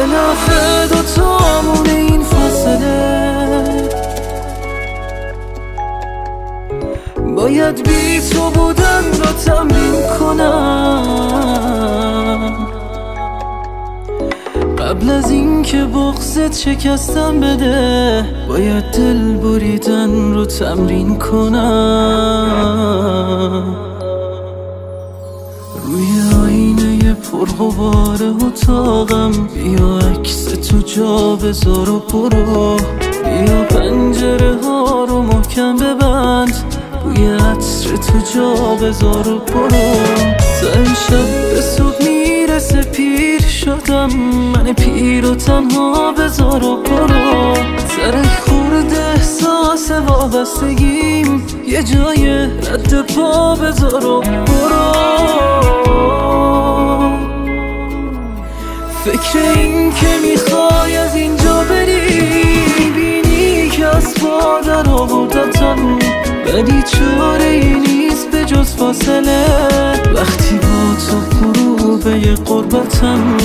به نفع دوتامون این فاصله. باید بی تو بودن رو تمرین کنم. قبل از اینکه بغزت شکستم بده باید دل بریدن رو تمرین کنم. پرغبار اتاقم. بیا عکس تو جا بذار و برو. بیا پنجره ها رو محکم ببند. بوی عطر تو جا بذار و برو. تا شب به صبح می‌رسه پیر شدم. من پیر و تنها بذار و برو. سر خورد احساس وابستگیم. یه جای رد پا بذار و برو. فکر این که می‌خوای از اینجا بری بینی که از پادر آوردتم ولی چاره ای نیست به جز فاصله. وقتی با تو یه قربتم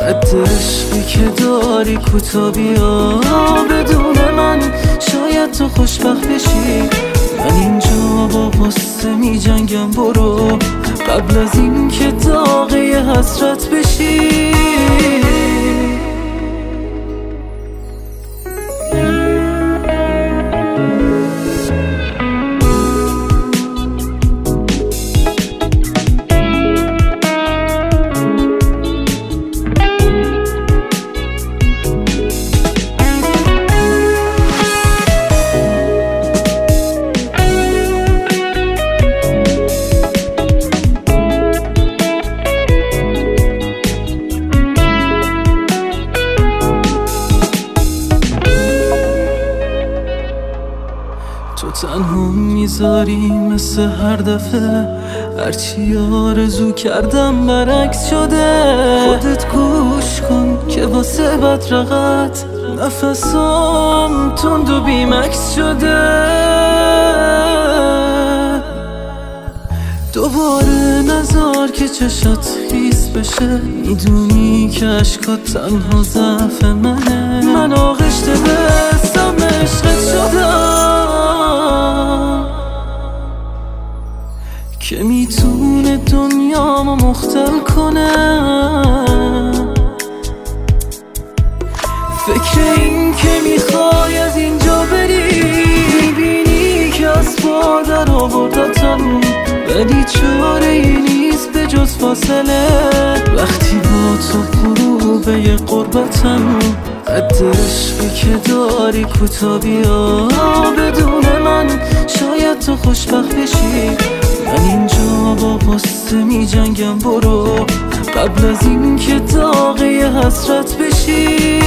قد عشقی که داری کتابی ها. بدون من شاید تو خوشبخت بشی. من اینجا با قصه می جنگم برو. قبل از این که داغی حسرت بشی. تنها می‌ذاری مثل هر دفعه. هرچی آرزو کردم برعکس شده. خودت گوش کن که واسه بدرقت نفسام تند و بیمکس شده. دوباره نزار که چشات خیس بشه. می‌دونی که اشکات تنها ضعف منه. می‌تونه دنیامو مختل کنه. فکر این که می‌خوای از اینجا بری می‌بینی که از پادر آوردتم ولی چاره ای نیست به جز فاصله. وقتی با تو غروب یه قربتم قد عشقی که داری کتابی ها. بدون من شاید تو خوشبخت بشی. من اینجا با قصه می جنگم برو. قبل از این که داغی حسرت بشی.